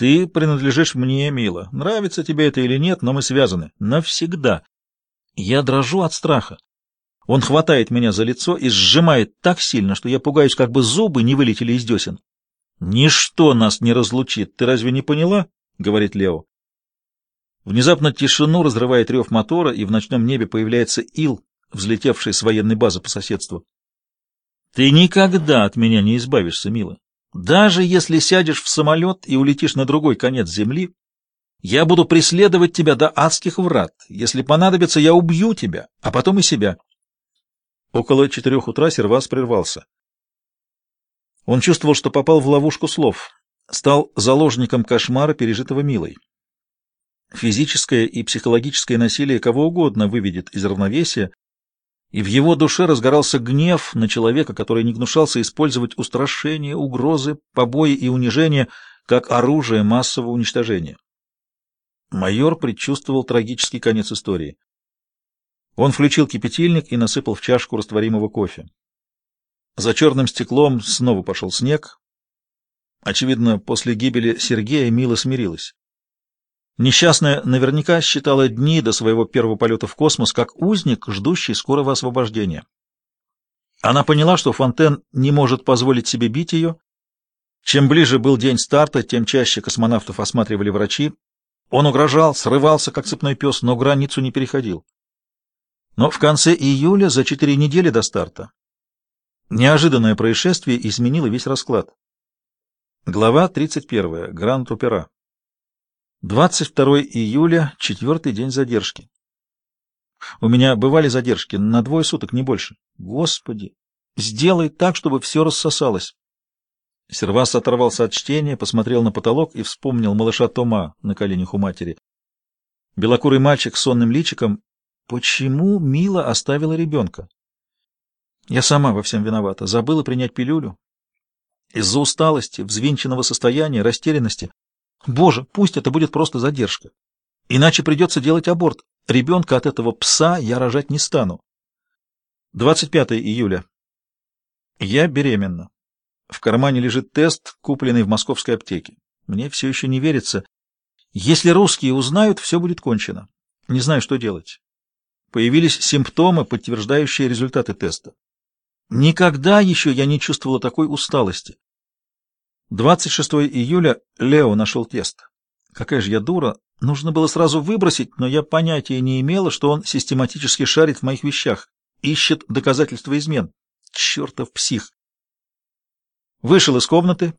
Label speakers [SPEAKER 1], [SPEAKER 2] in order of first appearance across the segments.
[SPEAKER 1] Ты принадлежишь мне, Мила. Нравится тебе это или нет, но мы связаны. Навсегда. Я дрожу от страха. Он хватает меня за лицо и сжимает так сильно, что я пугаюсь, как бы зубы не вылетели из десен. «Ничто нас не разлучит, ты разве не поняла?» — говорит Лео. Внезапно тишину разрывает рев мотора, и в ночном небе появляется Ил, взлетевший с военной базы по соседству. «Ты никогда от меня не избавишься, мила. Даже если сядешь в самолет и улетишь на другой конец земли, я буду преследовать тебя до адских врат. Если понадобится, я убью тебя, а потом и себя». Около четырех утра Сервас прервался. Он чувствовал, что попал в ловушку слов, стал заложником кошмара, пережитого Милой. Физическое и психологическое насилие кого угодно выведет из равновесия, и в его душе разгорался гнев на человека, который не гнушался использовать устрашение, угрозы, побои и унижения как оружие массового уничтожения. Майор предчувствовал трагический конец истории. Он включил кипятильник и насыпал в чашку растворимого кофе. За черным стеклом снова пошел снег. Очевидно, после гибели Сергея Мила смирилась. Несчастная наверняка считала дни до своего первого полета в космос как узник, ждущий скорого освобождения. Она поняла, что Фонтен не может позволить себе бить ее. Чем ближе был день старта, тем чаще космонавтов осматривали врачи. Он угрожал, срывался, как цепной пес, но границу не переходил. Но в конце июля, за четыре недели до старта, неожиданное происшествие изменило весь расклад. Глава 31. Гранд-Опера. 22 июля, четвертый день задержки. У меня бывали задержки на двое суток, не больше. Господи, сделай так, чтобы все рассосалось. Сервас оторвался от чтения, посмотрел на потолок и вспомнил малыша Тома на коленях у матери. Белокурый мальчик с сонным личиком. Почему Мила оставила ребенка? Я сама во всем виновата. Забыла принять пилюлю. Из-за усталости, взвинченного состояния, растерянности Боже, пусть это будет просто задержка. Иначе придется делать аборт. Ребенка от этого пса я рожать не стану. 25 июля. Я беременна. В кармане лежит тест, купленный в московской аптеке. Мне все еще не верится. Если русские узнают, все будет кончено. Не знаю, что делать. Появились симптомы, подтверждающие результаты теста. Никогда еще я не чувствовала такой усталости. 26 июля Лео нашел тест. Какая же я дура. Нужно было сразу выбросить, но я понятия не имела, что он систематически шарит в моих вещах, ищет доказательства измен. Чертов псих. Вышел из комнаты,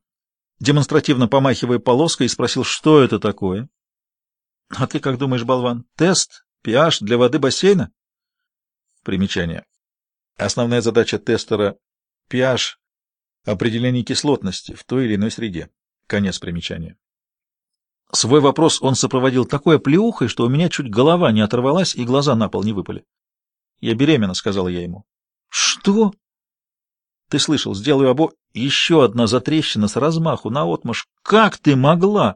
[SPEAKER 1] демонстративно помахивая полоской, и спросил, что это такое. — А ты как думаешь, болван? Тест? pH для воды бассейна? Примечание. Основная задача тестера pH определение кислотности в той или иной среде. Конец примечания. Свой вопрос он сопроводил такой оплеухой, что у меня чуть голова не оторвалась и глаза на пол не выпали. «Я беременна», — сказал я ему. «Что?» «Ты слышал, сделаю обо...» Еще одна затрещина с размаху, наотмашь. «Как ты могла?»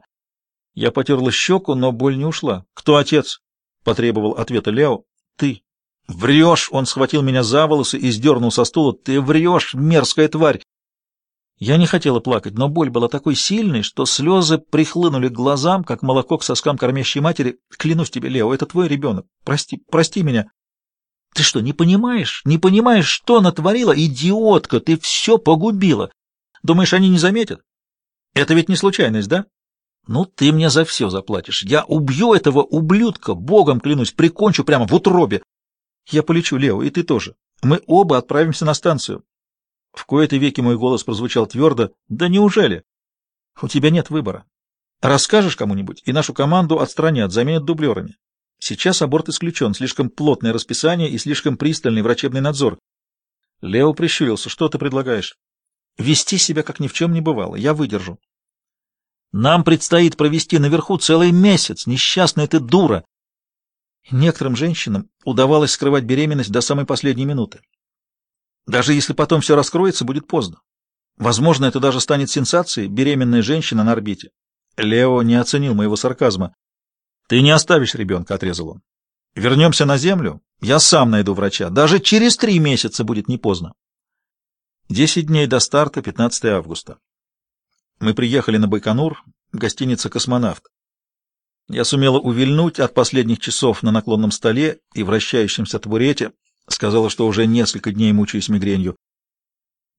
[SPEAKER 1] Я потерла щеку, но боль не ушла. «Кто отец?» — потребовал ответа Лео. «Ты». «Врешь!» — он схватил меня за волосы и сдернул со стула. «Ты врешь, мерзкая тварь! Я не хотела плакать, но боль была такой сильной, что слезы прихлынули к глазам, как молоко к соскам кормящей матери. Клянусь тебе, Лео, это твой ребенок. Прости, прости меня. Ты что, не понимаешь? Не понимаешь, что натворила? Идиотка, ты все погубила. Думаешь, они не заметят? Это ведь не случайность, да? Ну, ты мне за все заплатишь. Я убью этого ублюдка, богом клянусь, прикончу прямо в утробе. Я полечу, Лео, и ты тоже. Мы оба отправимся на станцию. В кои-то веки мой голос прозвучал твердо. «Да неужели? У тебя нет выбора. Расскажешь кому-нибудь, и нашу команду отстранят, заменят дублерами. Сейчас аборт исключен, слишком плотное расписание и слишком пристальный врачебный надзор». Лео прищурился. «Что ты предлагаешь?» «Вести себя, как ни в чем не бывало. Я выдержу». «Нам предстоит провести наверху целый месяц. Несчастная ты дура!» Некоторым женщинам удавалось скрывать беременность до самой последней минуты. Даже если потом все раскроется, будет поздно. Возможно, это даже станет сенсацией, беременная женщина на орбите. Лео не оценил моего сарказма. «Ты не оставишь ребенка», — отрезал он. «Вернемся на Землю, я сам найду врача. Даже через три месяца будет не поздно». Десять дней до старта, 15 августа. Мы приехали на Байконур. гостиница «Космонавт». Я сумела увильнуть от последних часов на наклонном столе и вращающемся табурете, сказала, что уже несколько дней мучаюсь мигренью.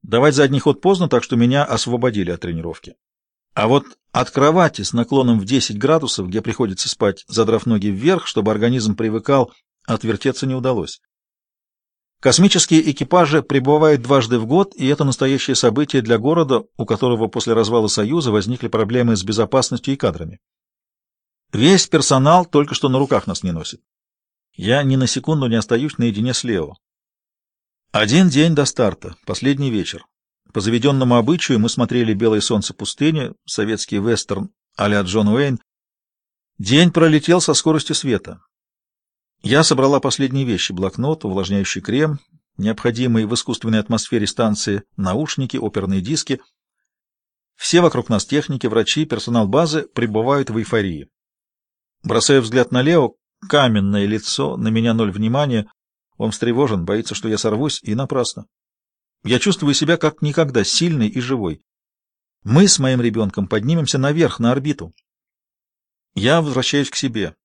[SPEAKER 1] Давать задний ход поздно, так что меня освободили от тренировки. А вот от кровати с наклоном в 10 градусов, где приходится спать, задрав ноги вверх, чтобы организм привыкал, отвертеться не удалось. Космические экипажи прибывают дважды в год, и это настоящее событие для города, у которого после развала Союза возникли проблемы с безопасностью и кадрами. Весь персонал только что на руках нас не носит. Я ни на секунду не остаюсь наедине с Лео. Один день до старта, последний вечер. По заведенному обычаю мы смотрели «Белое солнце пустыни», советский вестерн а-ля Джон Уэйн. День пролетел со скоростью света. Я собрала последние вещи — блокнот, увлажняющий крем, необходимые в искусственной атмосфере станции, наушники, оперные диски. Все вокруг нас техники, врачи, персонал базы пребывают в эйфории. Бросаю взгляд на Лео, каменное лицо, на меня ноль внимания. Он встревожен, боится, что я сорвусь, и напрасно. Я чувствую себя как никогда сильный и живой. Мы с моим ребенком поднимемся наверх, на орбиту. Я возвращаюсь к себе.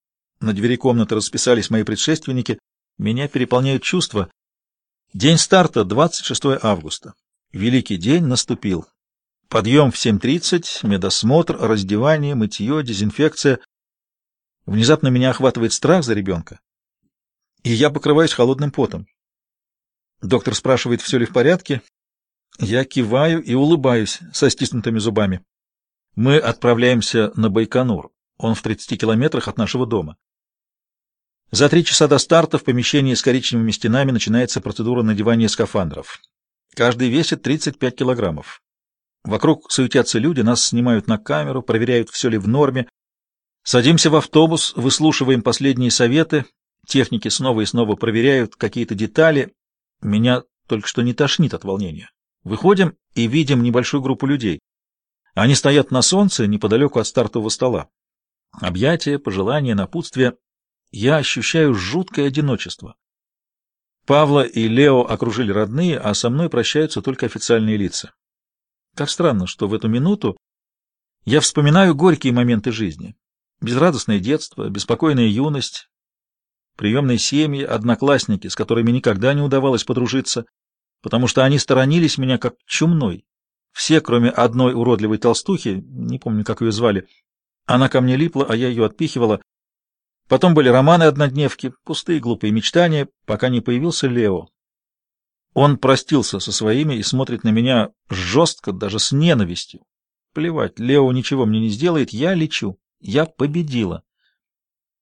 [SPEAKER 1] На двери комнаты расписались мои предшественники. Меня переполняют чувства. День старта — 26 августа. Великий день наступил. Подъем в 7.30, медосмотр, раздевание, мытье, дезинфекция. Внезапно меня охватывает страх за ребенка, и я покрываюсь холодным потом. Доктор спрашивает, все ли в порядке. Я киваю и улыбаюсь со стиснутыми зубами. Мы отправляемся на Байконур. Он в 30 километрах от нашего дома. За три часа до старта в помещении с коричневыми стенами начинается процедура надевания скафандров. Каждый весит 35 килограммов. Вокруг суетятся люди, нас снимают на камеру, проверяют, все ли в норме. Садимся в автобус, выслушиваем последние советы. Техники снова и снова проверяют какие-то детали, меня только что не тошнит от волнения. Выходим и видим небольшую группу людей. Они стоят на солнце неподалеку от стартового стола. Объятия, пожелания, напутствия. Я ощущаю жуткое одиночество. Павла и Лео окружили родные, а со мной прощаются только официальные лица. Как странно, что в эту минуту я вспоминаю горькие моменты жизни. Безрадостное детство, беспокойная юность, приемные семьи, одноклассники, с которыми никогда не удавалось подружиться, потому что они сторонились меня как чумной. Все, кроме одной уродливой толстухи, не помню, как ее звали, она ко мне липла, а я ее отпихивала. Потом были романы-однодневки, пустые глупые мечтания, пока не появился Лео. Он простился со своими и смотрит на меня жестко, даже с ненавистью. Плевать, Лео ничего мне не сделает, я лечу, я победила.